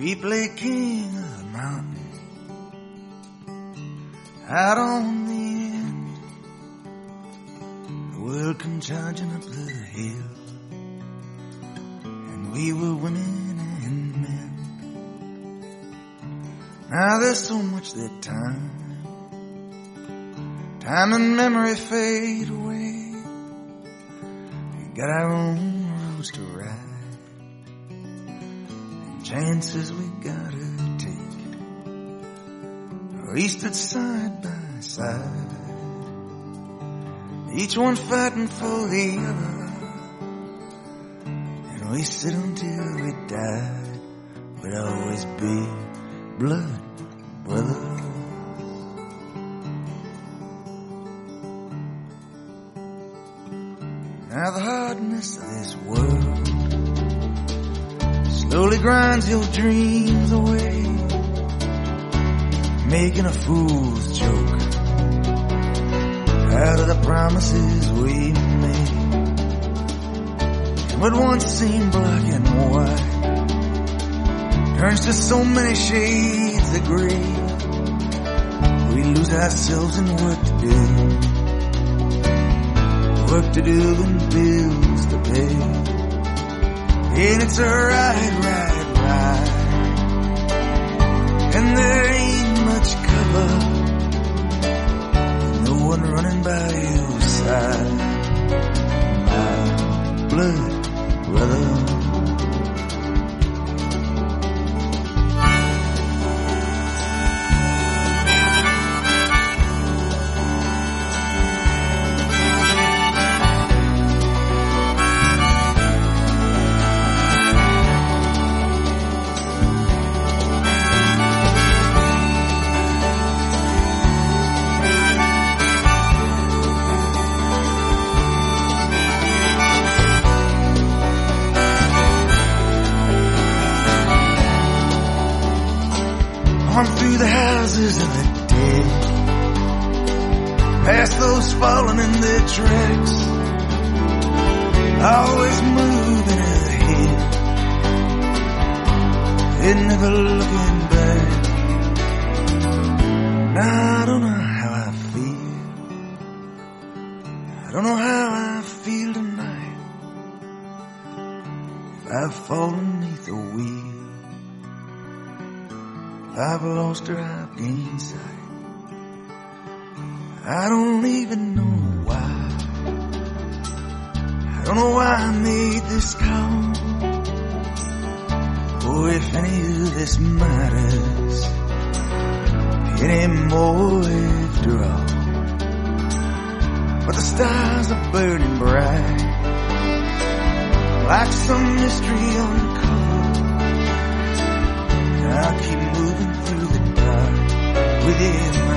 We play king of the mountain out on the end. The world come charging up the hill, and we were women and men. Now there's so much that time, time and memory fade away. We got our own roads to ride, chances we gotta take. We stood side by side, each one fighting for the other, and we sit until we died. We'd always be blood brothers. Now the hardness of this world slowly grinds your dreams away, making a fool's joke out of the promises we made. What once seemed black and white turns to so many shades of gray. We lose ourselves in work to do work to do and bills to pay. And it's a ride, ride, ride. And there ain't much cover. No one running by your side. My blood brother. Houses of the dead, past those fallen in their tracks, always moving ahead, and never looking back. Now I don't know how I feel. I don't know how I feel tonight. If I've fallen I've lost her, I've gained sight. I don't even know why. I don't know why I made this call. Or if any of this matters anymore after all. But the stars are burning bright, like some mystery uncovered. I'll keep